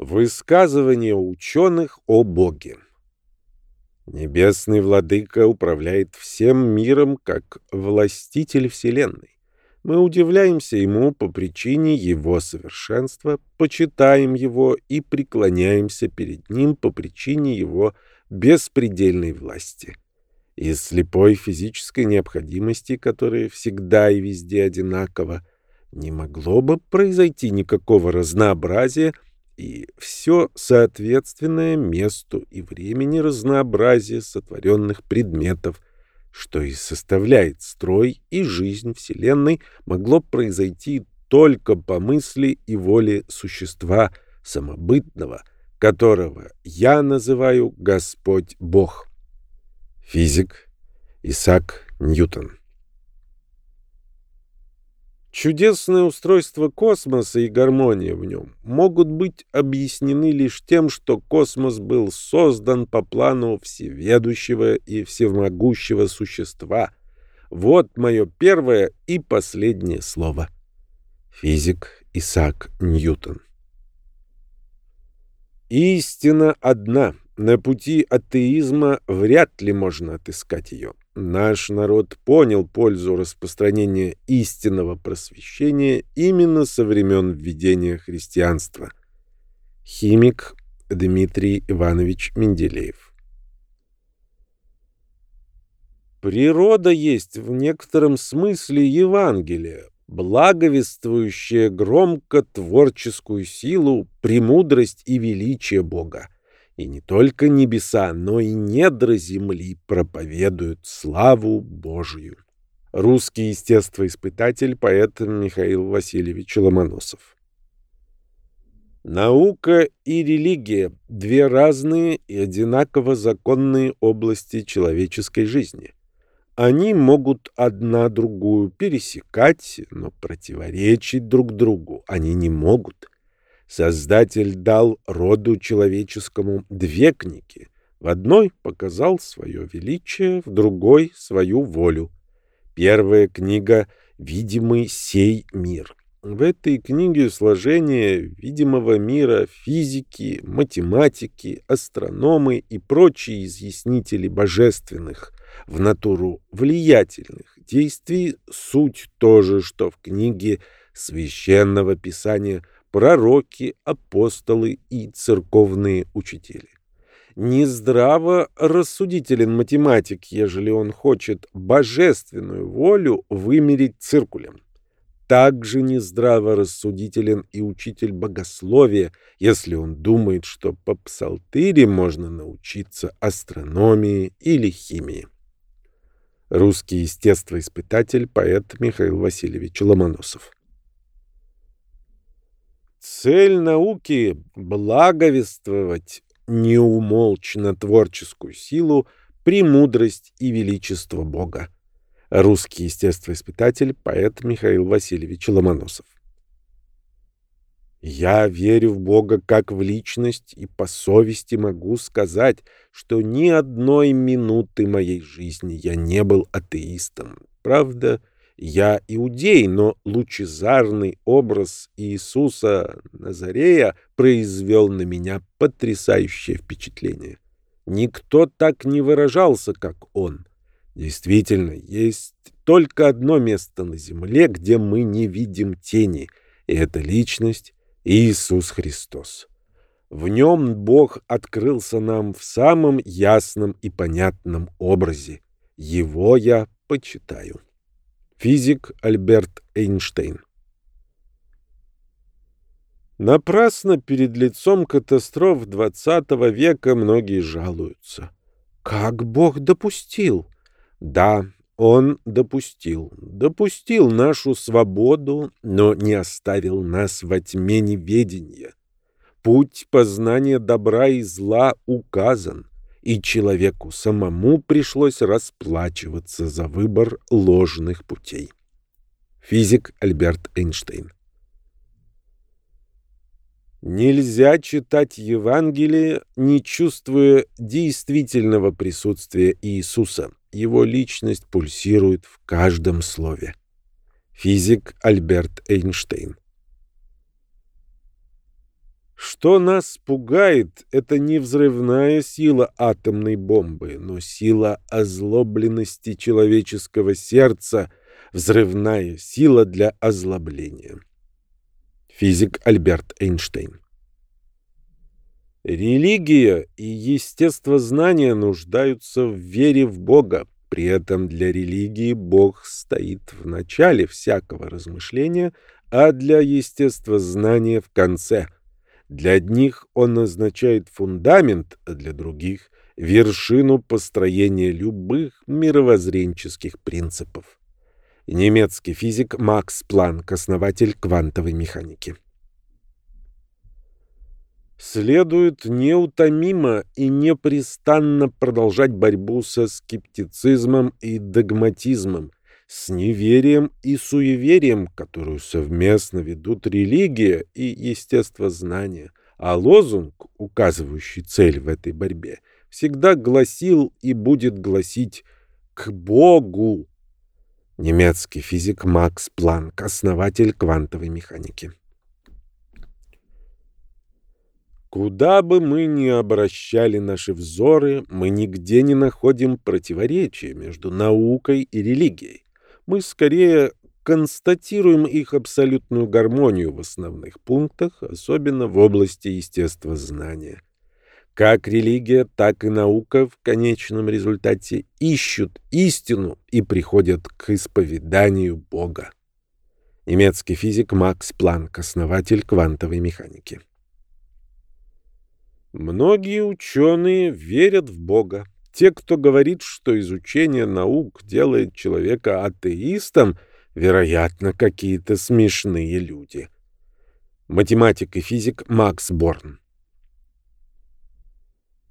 Высказывание ученых о Боге. Небесный владыка управляет всем миром как властитель Вселенной. Мы удивляемся ему по причине его совершенства, почитаем его и преклоняемся перед ним по причине его беспредельной власти. Из слепой физической необходимости, которая всегда и везде одинакова, не могло бы произойти никакого разнообразия – и все соответственное месту и времени разнообразие сотворенных предметов, что и составляет строй и жизнь Вселенной, могло произойти только по мысли и воле существа самобытного, которого я называю Господь Бог. Физик Исаак Ньютон Чудесное устройство космоса и гармония в нем могут быть объяснены лишь тем, что космос был создан по плану всеведущего и всемогущего существа. Вот мое первое и последнее слово. Физик Исаак Ньютон Истина одна. На пути атеизма вряд ли можно отыскать ее. Наш народ понял пользу распространения истинного просвещения именно со времен введения христианства. Химик Дмитрий Иванович Менделеев Природа есть в некотором смысле Евангелие, благовествующее громко творческую силу, премудрость и величие Бога. И не только небеса, но и недра земли проповедуют славу Божию. Русский естествоиспытатель, поэт Михаил Васильевич Ломоносов. Наука и религия – две разные и одинаково законные области человеческой жизни. Они могут одна другую пересекать, но противоречить друг другу они не могут. Создатель дал роду человеческому две книги. В одной показал свое величие, в другой — свою волю. Первая книга «Видимый сей мир». В этой книге сложение видимого мира физики, математики, астрономы и прочие изъяснители божественных, в натуру влиятельных действий суть то же, что в книге священного писания – пророки, апостолы и церковные учители. Нездраво рассудителен математик, ежели он хочет божественную волю вымерить циркулем. Также нездраво рассудителен и учитель богословия, если он думает, что по псалтыре можно научиться астрономии или химии. Русский естествоиспытатель, поэт Михаил Васильевич Ломоносов. Цель науки — благовествовать неумолчно творческую силу, премудрость и величество Бога. Русский естествоиспытатель, поэт Михаил Васильевич Ломоносов. Я верю в Бога как в личность и по совести могу сказать, что ни одной минуты моей жизни я не был атеистом. Правда, я иудей, но лучезарный образ Иисуса Назарея произвел на меня потрясающее впечатление. Никто так не выражался, как он. Действительно, есть только одно место на земле, где мы не видим тени, и это личность Иисус Христос. В нем Бог открылся нам в самом ясном и понятном образе. Его я почитаю. Физик Альберт Эйнштейн Напрасно перед лицом катастроф XX века многие жалуются. Как Бог допустил? Да, Он допустил. Допустил нашу свободу, но не оставил нас во тьме неведения. Путь познания добра и зла указан и человеку самому пришлось расплачиваться за выбор ложных путей. Физик Альберт Эйнштейн Нельзя читать Евангелие, не чувствуя действительного присутствия Иисуса. Его личность пульсирует в каждом слове. Физик Альберт Эйнштейн Что нас пугает, это не взрывная сила атомной бомбы, но сила озлобленности человеческого сердца, взрывная сила для озлобления. Физик Альберт Эйнштейн Религия и естествознание нуждаются в вере в Бога. При этом для религии Бог стоит в начале всякого размышления, а для естествознания в конце – для одних он означает фундамент, а для других — вершину построения любых мировоззренческих принципов. Немецкий физик Макс Планк, основатель квантовой механики. Следует неутомимо и непрестанно продолжать борьбу со скептицизмом и догматизмом, с неверием и суеверием, которую совместно ведут религия и естествознание, а лозунг, указывающий цель в этой борьбе, всегда гласил и будет гласить «к Богу». Немецкий физик Макс Планк, основатель квантовой механики. Куда бы мы ни обращали наши взоры, мы нигде не находим противоречия между наукой и религией мы скорее констатируем их абсолютную гармонию в основных пунктах, особенно в области естествознания. Как религия, так и наука в конечном результате ищут истину и приходят к исповеданию Бога. Немецкий физик Макс Планк, основатель квантовой механики. Многие ученые верят в Бога, те, кто говорит, что изучение наук делает человека атеистом, вероятно, какие-то смешные люди. Математик и физик Макс Борн.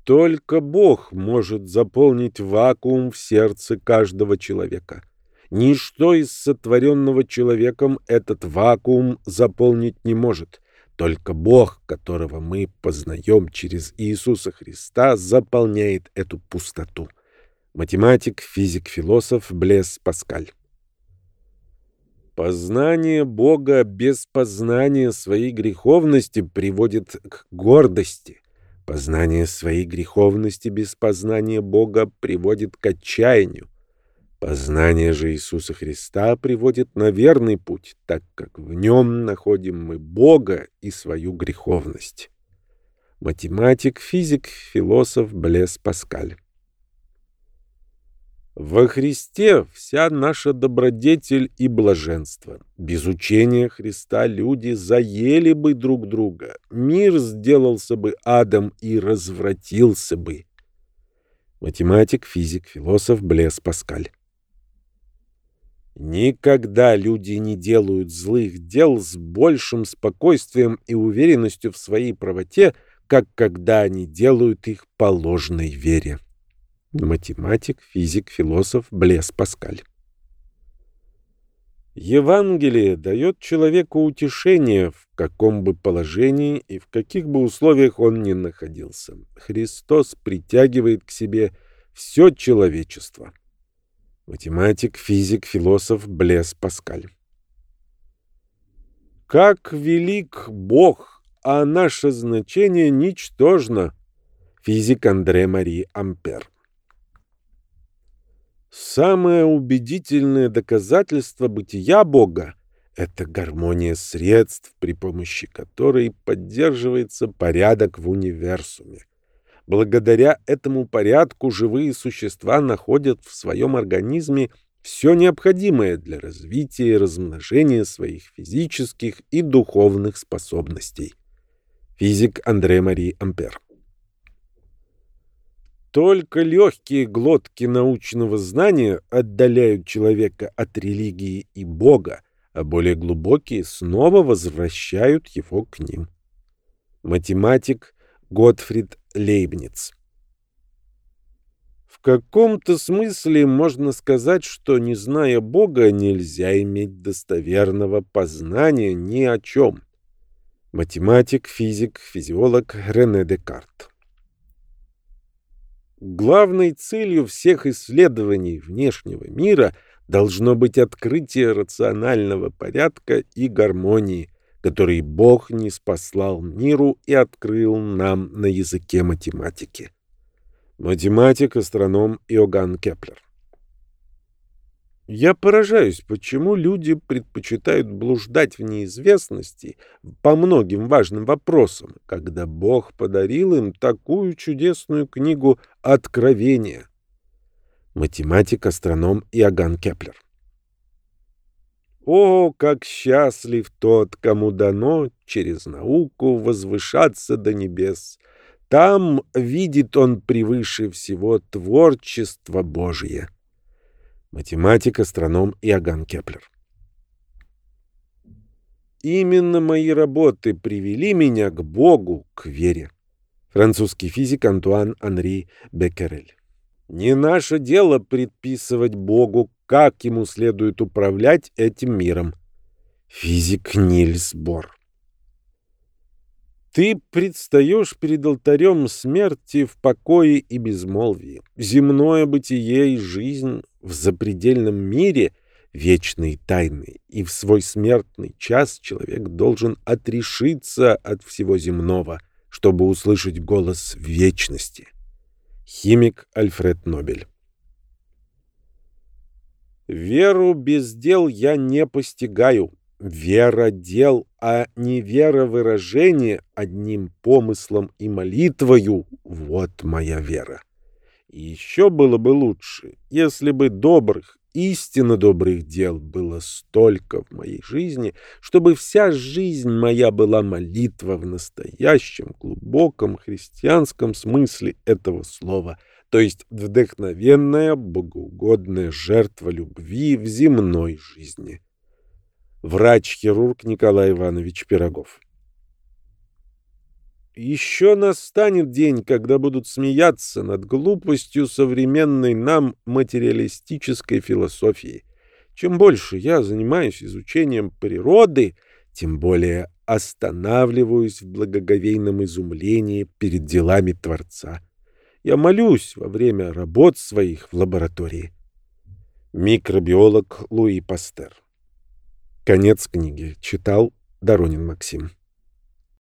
Только Бог может заполнить вакуум в сердце каждого человека. Ничто из сотворенного человеком этот вакуум заполнить не может. Только Бог, которого мы познаем через Иисуса Христа, заполняет эту пустоту. Математик, физик, философ Блес Паскаль. Познание Бога без познания своей греховности приводит к гордости. Познание своей греховности без познания Бога приводит к отчаянию. Познание же Иисуса Христа приводит на верный путь, так как в нем находим мы Бога и свою греховность. Математик, физик, философ Блес Паскаль. Во Христе вся наша добродетель и блаженство. Без учения Христа люди заели бы друг друга, мир сделался бы адом и развратился бы. Математик, физик, философ Блес Паскаль. Никогда люди не делают злых дел с большим спокойствием и уверенностью в своей правоте, как когда они делают их по ложной вере. Математик, физик, философ Блес Паскаль. Евангелие дает человеку утешение, в каком бы положении и в каких бы условиях он ни находился. Христос притягивает к себе все человечество. Математик, физик, философ Блес Паскаль. Как велик Бог, а наше значение ничтожно. Физик Андре Мари Ампер. Самое убедительное доказательство бытия Бога — это гармония средств, при помощи которой поддерживается порядок в универсуме. Благодаря этому порядку живые существа находят в своем организме все необходимое для развития и размножения своих физических и духовных способностей. Физик Андре Мари Ампер Только легкие глотки научного знания отдаляют человека от религии и Бога, а более глубокие снова возвращают его к ним. Математик Готфрид Лейбниц. В каком-то смысле можно сказать, что, не зная Бога, нельзя иметь достоверного познания ни о чем. Математик, физик, физиолог Рене Декарт. Главной целью всех исследований внешнего мира должно быть открытие рационального порядка и гармонии, который Бог ниспослал миру и открыл нам на языке математики. Математик, астроном Иоганн Кеплер. Я поражаюсь, почему люди предпочитают блуждать в неизвестности по многим важным вопросам, когда Бог подарил им такую чудесную книгу «Откровения». Математик, астроном Иоганн Кеплер. О, как счастлив тот, кому дано через науку возвышаться до небес! Там видит он превыше всего творчество Божие. Математик, астроном Иоганн Кеплер. Именно мои работы привели меня к Богу, к вере. Французский физик Антуан Анри Беккерель. Не наше дело предписывать Богу, как ему следует управлять этим миром. Физик Нильс Бор. Ты предстаешь перед алтарем смерти в покое и безмолвии. Земное бытие и жизнь в запредельном мире вечные тайны, и в свой смертный час человек должен отрешиться от всего земного, чтобы услышать голос вечности. Химик Альфред Нобель. Веру без дел я не постигаю, Вера дел, а не вера выражения одним помыслом и молитвою — вот моя вера. И еще было бы лучше, если бы добрых, истинно добрых дел было столько в моей жизни, чтобы вся жизнь моя была молитва в настоящем, глубоком христианском смысле этого слова, то есть вдохновенная, богоугодная жертва любви в земной жизни врач-хирург Николай Иванович Пирогов. Еще настанет день, когда будут смеяться над глупостью современной нам материалистической философии. Чем больше я занимаюсь изучением природы, тем более останавливаюсь в благоговейном изумлении перед делами Творца. Я молюсь во время работ своих в лаборатории. Микробиолог Луи Пастер Конец книги. Читал Доронин Максим.